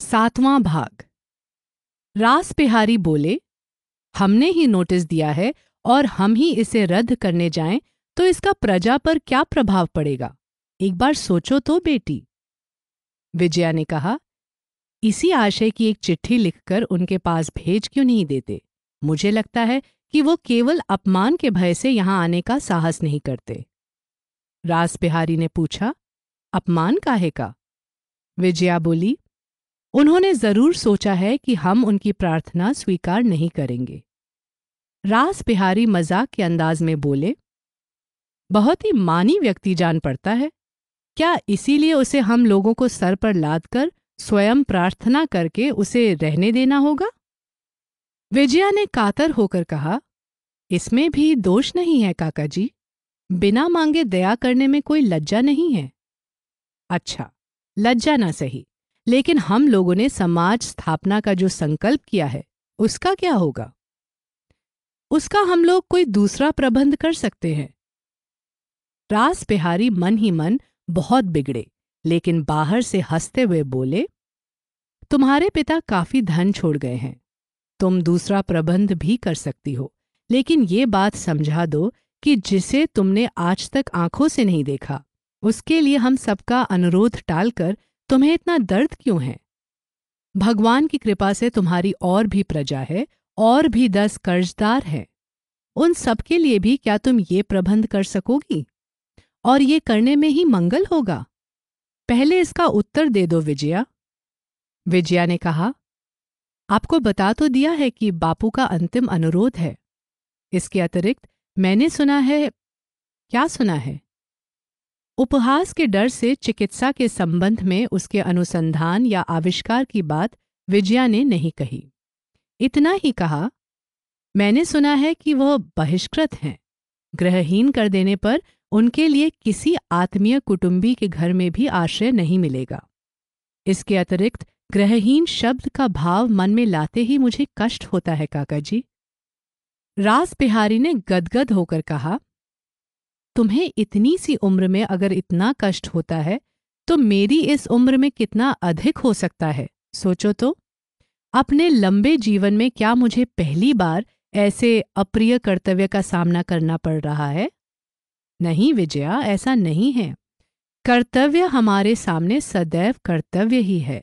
सातवां भाग। रास बिहारी बोले, हमने ही नोटिस दिया है और हम ही इसे रद्द करने जाएँ तो इसका प्रजा पर क्या प्रभाव पड़ेगा? एक बार सोचो तो बेटी। विजया ने कहा, इसी आशय की एक चिट्ठी लिखकर उनके पास भेज क्यों नहीं देते? मुझे लगता है कि वो केवल अपमान के भय से यहाँ आने का साहस नहीं करते। रास बिहारी ने पूछा, अपमान काहे का? विजया बोली उन्होंने ज़रूर सोचा है कि हम उनकी प्रार्थना स्वीकार नहीं करेंगे। रास बिहारी मज़ाक के अंदाज में बोले, बहुत ही मानी व्यक्ति जान पड़ता है। क्या इसीलिए उसे हम लोगों को सर पर लाद कर स्वयं प्रार्थना करके उसे रहने देना होगा? विजया ने कातर होकर कहा, इसमें भी दोष नहीं है, काका जी। बिना मांगे दया करने में कोई लज्जा नहीं है। अच्छा लज्जा ना सही। लेकिन हम लोगों ने समाज स्थापना का जो संकल्प किया है, उसका क्या होगा? उसका हम लोग कोई दूसरा प्रबंध कर सकते हैं। रास बिहारी मन ही मन बहुत बिगड़े, लेकिन बाहर से हँसते हुए बोले, तुम्हारे पिता काफ़ी धन छोड़ गए हैं। तुम दूसरा प्रबंध भी कर सकती हो, लेकिन ये बात समझा दो कि जिसे तुमने आज तक आँखों से नहीं देखा, उसके लिए हम सबका अनुरोध टालकर तुम्हें इतना दर्द क्यों है? भगवान की कृपा से तुम्हारी और भी प्रजा है, और भी दस कर्जदार हैं। उन सबके लिए भी क्या तुम ये प्रबंध कर सकोगी? और ये करने में ही मंगल होगा? पहले इसका उत्तर दे दो विजया। विजया ने कहा, आपको बता तो दिया है कि बापू का अंतिम अनुरोध है। इसके अतिरिक्त मैंने सुना है, क्या सुना है? उपहास के डर से चिकित्सा के संबंध में उसके अनुसंधान या आविष्कार की बात विजया ने नहीं कही। इतना ही कहा, मैंने सुना है कि वह बहिष्कृत हैं। ग्रहहीन कर देने पर उनके लिए किसी आत्मीय कुटुंबी के घर में भी आश्रय नहीं मिलेगा। इसके अतिरिक्त ग्रहहीन शब्द का भाव मन में लाते ही मुझे कष्ट होता है, काका जी। रास बिहारी ने गदगद होकर कहा तुम्हें इतनी सी उम्र में अगर इतना कष्ट होता है तो मेरी इस उम्र में कितना अधिक हो सकता है? सोचो तो। अपने लंबे जीवन में क्या मुझे पहली बार ऐसे अप्रिय कर्तव्य का सामना करना पड़ रहा है? नहीं विजया, ऐसा नहीं है। कर्तव्य हमारे सामने सदैव कर्तव्य ही है।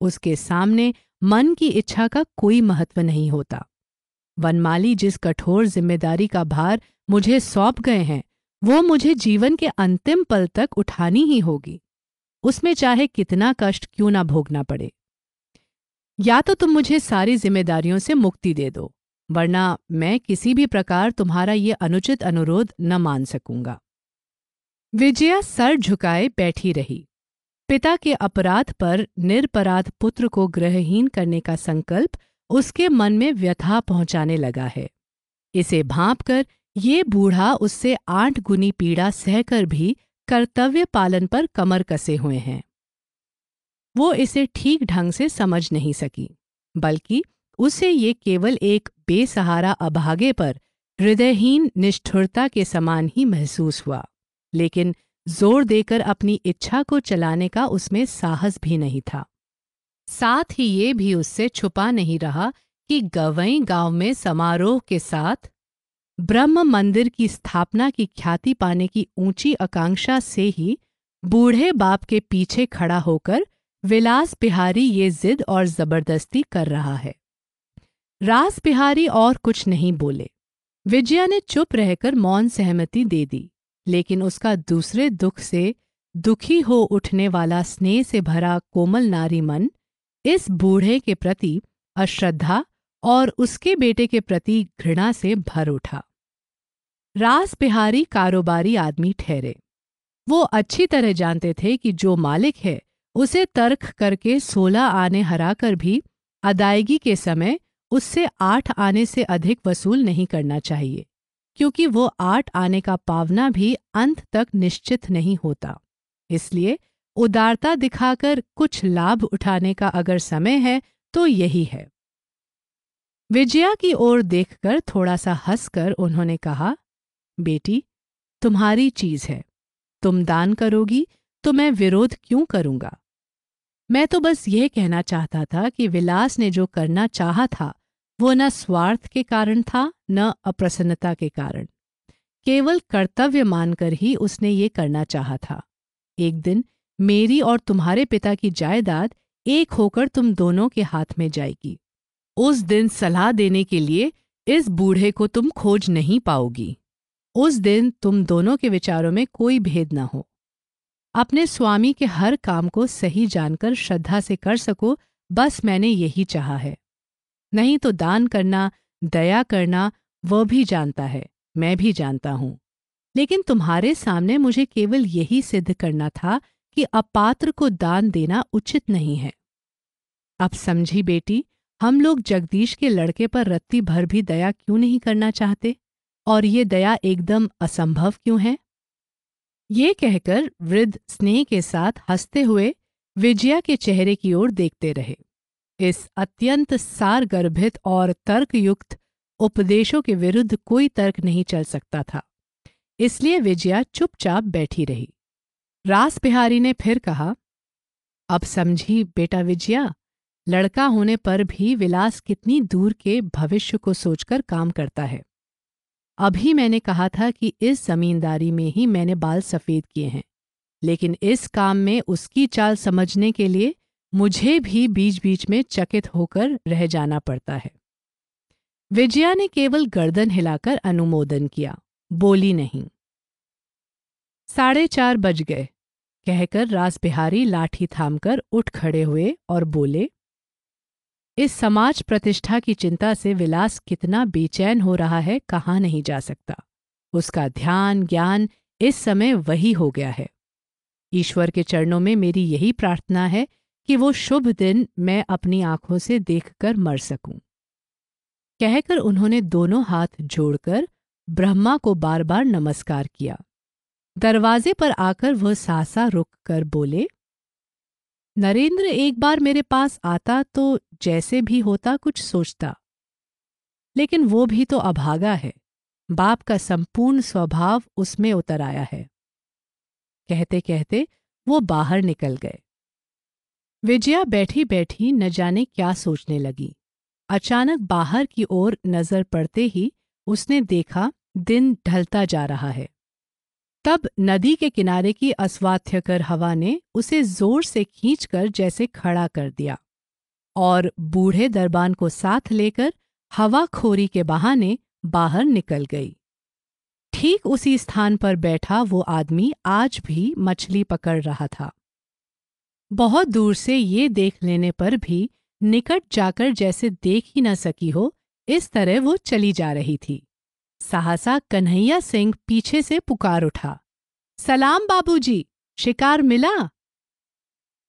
उसके सामने मन की इच्छा का कोई महत्व नहीं होता। वनमाली जिस कठोर ज़िम्मेदारी का भार मुझे सौंप गए हैं वो मुझे जीवन के अंतिम पल तक उठानी ही होगी। उसमें चाहे कितना कष्ट क्यों ना भोगना पड़े। या तो तुम मुझे सारी जिम्मेदारियों से मुक्ति दे दो, वरना मैं किसी भी प्रकार तुम्हारा ये अनुचित अनुरोध न मान सकूँगा। विजया सर झुकाए बैठी रही। पिता के अपराध पर निरपराध पुत्र को ग्रहहीन करने का संकल्प उसके मन में व्यथा पहुँचाने लगा है। इसे भांप कर ये बूढ़ा उससे आठ गुनी पीड़ा सहकर भी कर्तव्य पालन पर कमर कसे हुए हैं। वो इसे ठीक ढंग से समझ नहीं सकी, बल्कि उसे ये केवल एक बेसहारा अभागे पर हृदयहीन निष्ठुरता के समान ही महसूस हुआ, लेकिन ज़ोर देकर अपनी इच्छा को चलाने का उसमें साहस भी नहीं था। साथ ही ये भी उससे छुपा नहीं रहा कि गवई गाँव में समारोह के साथ ब्रह्म मंदिर की स्थापना की ख्याति पाने की ऊँची आकांक्षा से ही बूढ़े बाप के पीछे खड़ा होकर विलास बिहारी ये जिद और ज़बरदस्ती कर रहा है। रास बिहारी और कुछ नहीं बोले। विजया ने चुप रहकर मौन सहमति दे दी, लेकिन उसका दूसरे दुख से दुखी हो उठने वाला स्नेह से भरा कोमल नारी मन इस बूढ़े के प्रति अश्रद्धा और उसके बेटे के प्रति घृणा से भर उठा। रास बिहारी कारोबारी आदमी ठहरे। वो अच्छी तरह जानते थे कि जो मालिक है, उसे तर्क करके सोलह आने हराकर भी अदायगी के समय उससे आठ आने से अधिक वसूल नहीं करना चाहिए, क्योंकि वो आठ आने का पावना भी अंत तक निश्चित नहीं होता। इसलिए उदारता दिखाकर कुछ लाभ उठाने का अगर समय है तो यही है। विजया की ओर देखकर थोड़ा सा हंसकर उन्होंने कहा बेटी, तुम्हारी चीज़ है। तुम दान करोगी तो मैं विरोध क्यों करूँगा? मैं तो बस यह कहना चाहता था कि विलास ने जो करना चाहा था, वो न स्वार्थ के कारण था, न अप्रसन्नता के कारण। केवल कर्तव्य मानकर ही उसने ये करना चाहा था। एक दिन मेरी और तुम्हारे पिता की जायदाद एक होकर तुम दोनों के हाथ में जाएगी। उस दिन सलाह देने के लिए इस बूढ़े को तुम खोज नहीं पाओगी। उस दिन तुम दोनों के विचारों में कोई भेद न हो। अपने स्वामी के हर काम को सही जानकर श्रद्धा से कर सको, बस मैंने यही चाहा है। नहीं तो दान करना, दया करना वह भी जानता है, मैं भी जानता हूँ। लेकिन तुम्हारे सामने मुझे केवल यही सिद्ध करना था कि अपात्र को दान देना उचित नहीं है। अब समझी बेटी, हम लोग जगदीश के लड़के पर रत्ती भर भी दया क्यों नहीं करना चाहते? और ये दया एकदम असंभव क्यों है? ये कहकर वृद्ध स्नेह के साथ हँसते हुए विजया के चेहरे की ओर देखते रहे। इस अत्यंत सार गर्भित और तर्कयुक्त उपदेशों के विरुद्ध कोई तर्क नहीं चल सकता था। इसलिए विजया चुपचाप बैठी रही। रास बिहारी ने फिर कहा, अब समझी बेटा विजया, लड़का होने पर भी विलास कितनी दूर के भविष्य को सोचकर काम करता है। अभी मैंने कहा था कि इस जमींदारी में ही मैंने बाल सफ़ेद किए हैं, लेकिन इस काम में उसकी चाल समझने के लिए मुझे भी बीच बीच में चकित होकर रह जाना पड़ता है। विजया ने केवल गर्दन हिलाकर अनुमोदन किया, बोली नहीं। साढ़े चार बज गए, कहकर रास बिहारी लाठी थामकर उठ खड़े हुए और बोले इस समाज प्रतिष्ठा की चिंता से विलास कितना बेचैन हो रहा है कहाँ नहीं जा सकता। उसका ध्यान, ज्ञान इस समय वही हो गया है। ईश्वर के चरणों में मेरी यही प्रार्थना है कि वो शुभ दिन मैं अपनी आँखों से देखकर मर सकूँ। कहकर उन्होंने दोनों हाथ जोड़कर ब्रह्मा को बार बार नमस्कार किया। दरवाजे पर आकर वह सासा रुक कर बोले नरेंद्र एक बार मेरे पास आता तो जैसे भी होता कुछ सोचता। लेकिन वो भी तो अभागा है। बाप का संपूर्ण स्वभाव उसमें उतर आया है। कहते कहते वो बाहर निकल गए। विजया बैठी बैठी न जाने क्या सोचने लगी। अचानक बाहर की ओर नज़र पड़ते ही उसने देखा दिन ढलता जा रहा है। तब नदी के किनारे की अस्वाथ्यकर हवा ने उसे ज़ोर से खींचकर जैसे खड़ा कर दिया और बूढ़े दरबान को साथ लेकर हवा खोरी के बहाने बाहर निकल गई। ठीक उसी स्थान पर बैठा वो आदमी आज भी मछली पकड़ रहा था। बहुत दूर से ये देख लेने पर भी निकट जाकर जैसे देख ही न सकी हो, इस तरह वो चली जा रही थी। सहसा कन्हैया सिंह पीछे से पुकार उठा। सलाम बाबूजी, शिकार मिला?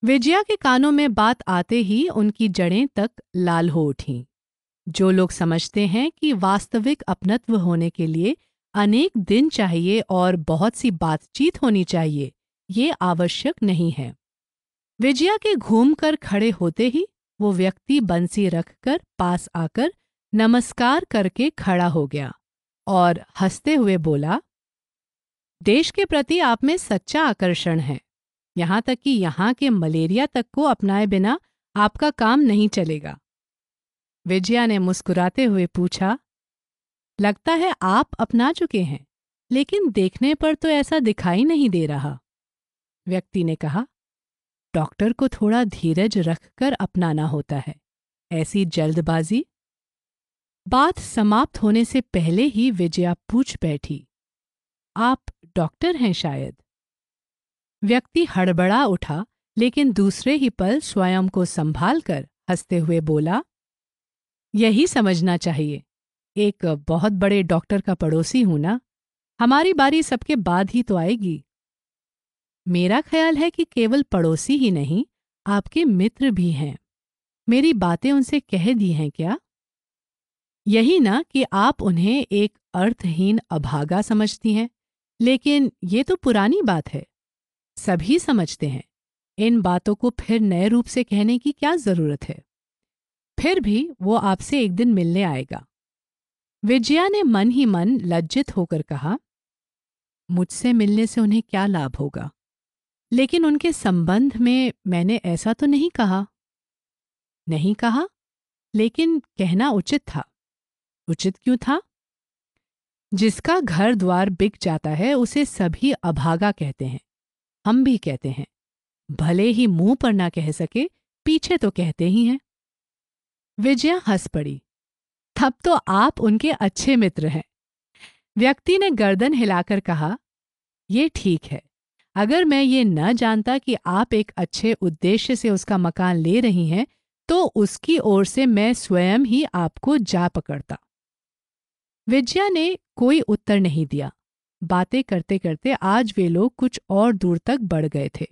विजया के कानों में बात आते ही उनकी जड़ें तक लाल हो उठीं। जो लोग समझते हैं कि वास्तविक अपनत्व होने के लिए अनेक दिन चाहिए और बहुत सी बातचीत होनी चाहिए ये आवश्यक नहीं है। विजया के घूम कर खड़े होते ही वो व्यक्ति बंसी रखकर पास आकर नमस्कार करके खड़ा हो गया। और हँसते हुए बोला, देश के प्रति आप में सच्चा आकर्षण है। यहाँ तक कि यहाँ के मलेरिया तक को अपनाए बिना आपका काम नहीं चलेगा। विजया ने मुस्कुराते हुए पूछा, लगता है आप अपना चुके हैं, लेकिन देखने पर तो ऐसा दिखाई नहीं दे रहा। व्यक्ति ने कहा, डॉक्टर को थोड़ा धीरज रखकर अपनाना होता है। ऐसी जल्दबाजी बात समाप्त होने से पहले ही विजया पूछ बैठी। आप डॉक्टर हैं शायद? व्यक्ति हड़बड़ा उठा, लेकिन दूसरे ही पल स्वयं को संभाल कर हँसते हुए बोला, यही समझना चाहिए। एक बहुत बड़े डॉक्टर का पड़ोसी हूँ ना? हमारी बारी सबके बाद ही तो आएगी। मेरा ख्याल है कि केवल पड़ोसी ही नहीं, आपके मित्र भी हैं। मेरी बातें उनसे कह दी हैं क्या? यही ना कि आप उन्हें एक अर्थहीन अभागा समझती हैं, लेकिन ये तो पुरानी बात है। सभी समझते हैं, इन बातों को फिर नए रूप से कहने की क्या ज़रूरत है? फिर भी वो आपसे एक दिन मिलने आएगा। विजया ने मन ही मन लज्जित होकर कहा, मुझसे मिलने से उन्हें क्या लाभ होगा? लेकिन उनके संबंध में मैंने ऐसा तो नहीं कहा। नहीं कहा? लेकिन कहना उचित था। उचित क्यों था? जिसका घर द्वार बिक जाता है, उसे सभी अभागा कहते हैं। हम भी कहते हैं, भले ही मुँह पर ना कह सके, पीछे तो कहते ही हैं। विजया हंस पड़ी, तब तो आप उनके अच्छे मित्र हैं। व्यक्ति ने गर्दन हिलाकर कहा, ये ठीक है, अगर मैं ये न जानता कि आप एक अच्छे उद्देश्य से उसका मकान ले रही हैं तो उसकी ओर से मैं स्वयं ही आपको जा पकड़ता। विजया ने कोई उत्तर नहीं दिया। बातें करते करते आज वे लोग कुछ और दूर तक बढ़ गए थे।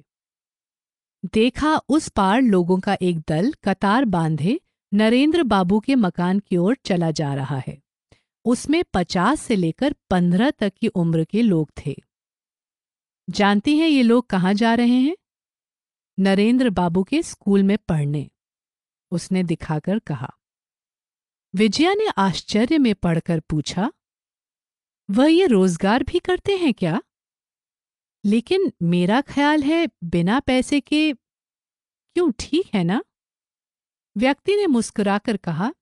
देखा उस पार लोगों का एक दल कतार बांधे नरेंद्र बाबू के मकान की ओर चला जा रहा है। उसमें पचास से लेकर पंद्रह तक की उम्र के लोग थे। जानती हैं ये लोग कहाँ जा रहे हैं? नरेंद्र बाबू के स्कूल में पढ़ने, उसने दिखाकर कहा। विजया ने आश्चर्य में पढ़कर पूछा, वह ये रोज़गार भी करते हैं क्या? लेकिन मेरा ख्याल है बिना पैसे के क्यों ठीक है ना? व्यक्ति ने मुस्कुराकर कहा,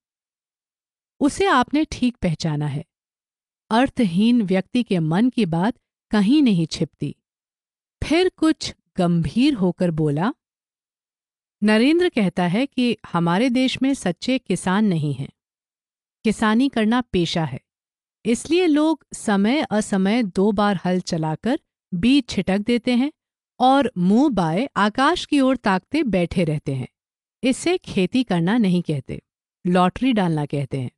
उसे आपने ठीक पहचाना है। अर्थहीन व्यक्ति के मन की बात कहीं नहीं छिपती। फिर कुछ गंभीर होकर बोला, नरेंद्र कहता है कि हमारे देश में सच्चे किसान नहीं हैं। किसानी करना पेशा है। इसलिए लोग समय असमय दो बार हल चलाकर बीज छिटक देते हैं और मुँह बाए आकाश की ओर ताकते बैठे रहते हैं। इसे खेती करना नहीं कहते, लॉटरी डालना कहते हैं।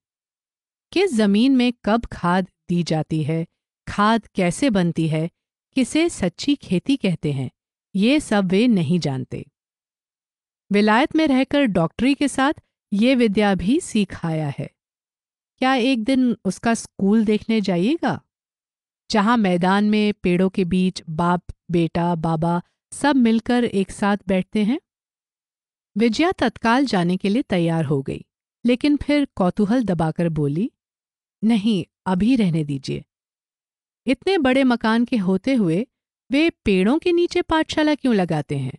किस ज़मीन में कब खाद दी जाती है, खाद कैसे बनती है, किसे सच्ची खेती कहते हैं, ये सब वे नहीं जानते। विलायत में रहकर डॉक्टरी के साथ ये विद्या भी सिखाया है। क्या एक दिन उसका स्कूल देखने जाइएगा? जहाँ मैदान में पेड़ों के बीच बाप, बेटा, बाबा सब मिलकर एक साथ बैठते हैं? विजया तत्काल जाने के लिए तैयार हो गई, लेकिन फिर कौतूहल दबाकर बोली, नहीं, अभी रहने दीजिए। इतने बड़े मकान के होते हुए वे पेड़ों के नीचे पाठशाला क्यों लगाते हैं?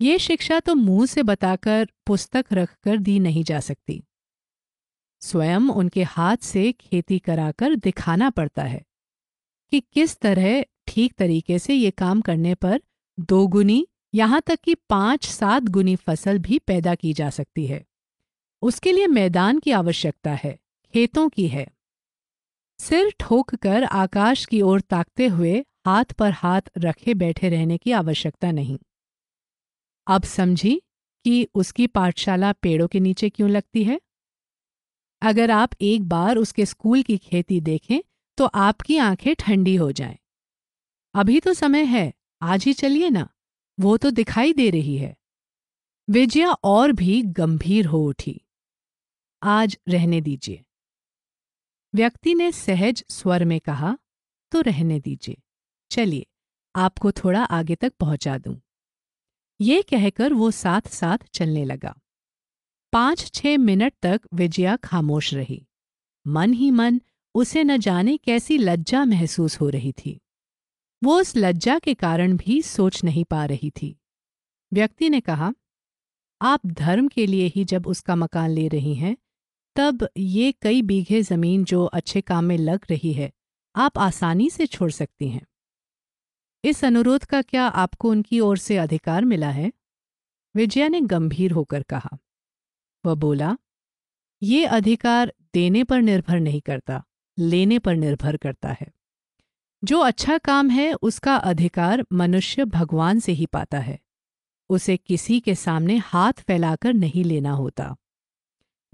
ये शिक्षा तो मुँह से बताकर पुस्तक रखकर दी नहीं जा सकती। स्वयं उनके हाथ से खेती कराकर दिखाना पड़ता है कि किस तरह ठीक तरीके से ये काम करने पर दोगुनी यहाँ तक कि पाँच सात गुनी फ़सल भी पैदा की जा सकती है। उसके लिए मैदान की आवश्यकता है, खेतों की है। सिर ठोक कर आकाश की ओर ताकते हुए हाथ पर हाथ रखे बैठे रहने की आवश्यकता नहीं। अब समझी कि उसकी पाठशाला पेड़ों के नीचे क्यों लगती है? अगर आप एक बार उसके स्कूल की खेती देखें तो आपकी आँखें ठंडी हो जाएँ। अभी तो समय है, आज ही चलिए ना। वो तो दिखाई दे रही है। विजया और भी गंभीर हो उठी। आज रहने दीजिए। व्यक्ति ने सहज स्वर में कहा तो रहने दीजिए। चलिए, आपको थोड़ा आगे तक पहुँचा दूँ। ये कहकर वो साथ साथ चलने लगा। पाँच छह मिनट तक विजया खामोश रही। मन ही मन उसे न जाने कैसी लज्जा महसूस हो रही थी। वो उस लज्जा के कारण भी सोच नहीं पा रही थी। व्यक्ति ने कहा, आप धर्म के लिए ही जब उसका मकान ले रही हैं, तब ये कई बीघे ज़मीन जो अच्छे काम में लग रही है, आप आसानी से छोड़ सकती हैं। इस अनुरोध का क्या आपको उनकी ओर से अधिकार मिला है? विजया ने गंभीर होकर कहा वह बोला, ये अधिकार देने पर निर्भर नहीं करता, लेने पर निर्भर करता है। जो अच्छा काम है, उसका अधिकार मनुष्य भगवान से ही पाता है। उसे किसी के सामने हाथ फैलाकर नहीं लेना होता।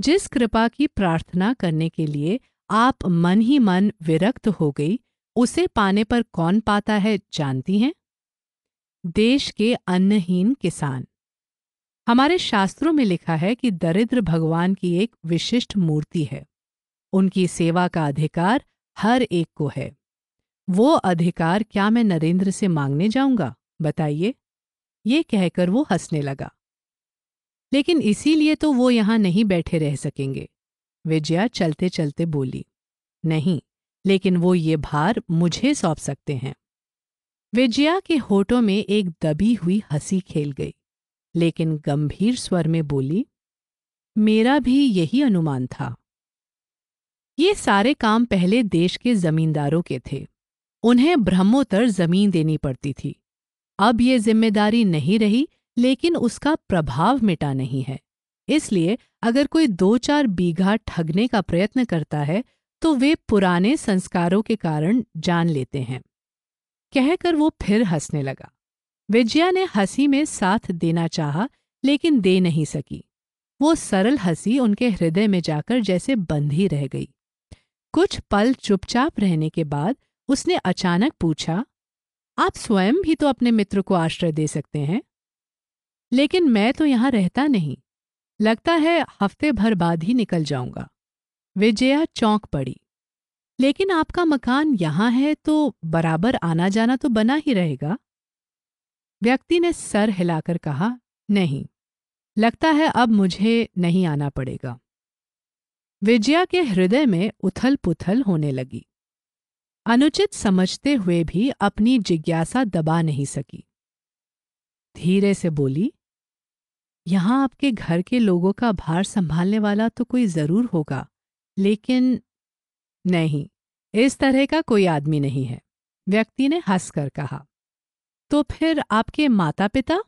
जिस कृपा की प्रार्थना करने के लिए आप मन ही मन विरक्त हो गई, उसे पाने पर कौन पाता है, जानती हैं? देश के अन्नहीन किसान हमारे शास्त्रों में लिखा है कि दरिद्र भगवान की एक विशिष्ट मूर्ति है। उनकी सेवा का अधिकार हर एक को है। वो अधिकार क्या मैं नरेंद्र से मांगने जाऊँगा? बताइए। ये कहकर वो हंसने लगा। लेकिन इसीलिए तो वो यहाँ नहीं बैठे रह सकेंगे। विजया चलते चलते बोली, नहीं, लेकिन वो ये भार मुझे सौंप सकते हैं। विजया के होठों में एक दबी हुई हँसी खेल गई। लेकिन गंभीर स्वर में बोली, मेरा भी यही अनुमान था। ये सारे काम पहले देश के जमींदारों के थे। उन्हें ब्रह्मोत्तर ज़मीन देनी पड़ती थी। अब ये ज़िम्मेदारी नहीं रही, लेकिन उसका प्रभाव मिटा नहीं है। इसलिए अगर कोई दो चार बीघा ठगने का प्रयत्न करता है तो वे पुराने संस्कारों के कारण जान लेते हैं। कहकर वो फिर हंसने लगा। विजया ने हँसी में साथ देना चाहा, लेकिन दे नहीं सकी। वो सरल हँसी उनके हृदय में जाकर जैसे बंधी रह गई। कुछ पल चुपचाप रहने के बाद उसने अचानक पूछा, आप स्वयं भी तो अपने मित्र को आश्रय दे सकते हैं? लेकिन मैं तो यहाँ रहता नहीं। लगता है हफ़्ते भर बाद ही निकल जाऊँगा। विजया चौंक पड़ी। लेकिन आपका मकान यहाँ है तो बराबर आना जाना तो बना ही रहेगा। व्यक्ति ने सर हिलाकर कहा, नहीं, लगता है अब मुझे नहीं आना पड़ेगा. विजया के हृदय में उथल पुथल होने लगी। अनुचित समझते हुए भी अपनी जिज्ञासा दबा नहीं सकी। धीरे से बोली, यहाँ आपके घर के लोगों का भार संभालने वाला तो कोई ज़रूर होगा, लेकिन नहीं, इस तरह का कोई आदमी नहीं है, व्यक्ति ने हंसकर कहा। तो फिर आपके माता पिता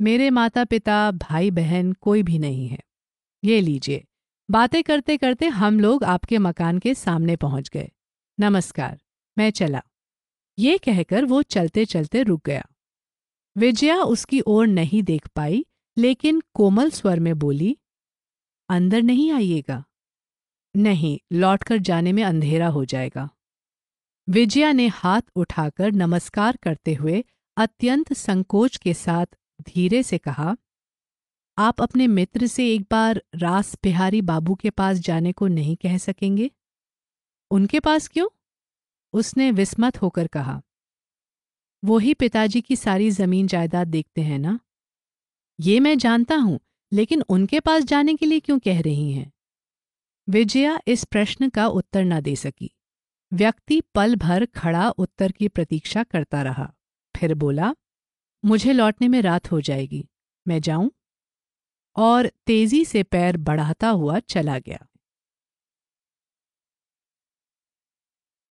मेरे माता पिता भाई बहन कोई भी नहीं है। ये लीजिए, बातें करते करते हम लोग आपके मकान के सामने पहुँच गए। नमस्कार, मैं चला। ये कहकर वो चलते चलते रुक गया। विजया उसकी ओर नहीं देख पाई, लेकिन कोमल स्वर में बोली, अंदर नहीं आइएगा। नहीं, लौटकर जाने में अंधेरा हो जाएगा। विजया ने हाथ उठाकर नमस्कार करते हुए अत्यंत संकोच के साथ धीरे से कहा, आप अपने मित्र से एक बार रास बिहारी बाबू के पास जाने को नहीं कह सकेंगे? उनके पास क्यों? उसने विस्मत होकर कहा, वो ही पिताजी की सारी ज़मीन जायदाद देखते हैं ना? ये मैं जानता हूँ, लेकिन उनके पास जाने के लिए क्यों कह रही हैं? विजया इस प्रश्न का उत्तर न दे सकी। व्यक्ति पल भर खड़ा उत्तर की प्रतीक्षा करता रहा। फिर बोला, मुझे लौटने में रात हो जाएगी। मैं जाऊँ? और तेज़ी से पैर बढ़ाता हुआ चला गया।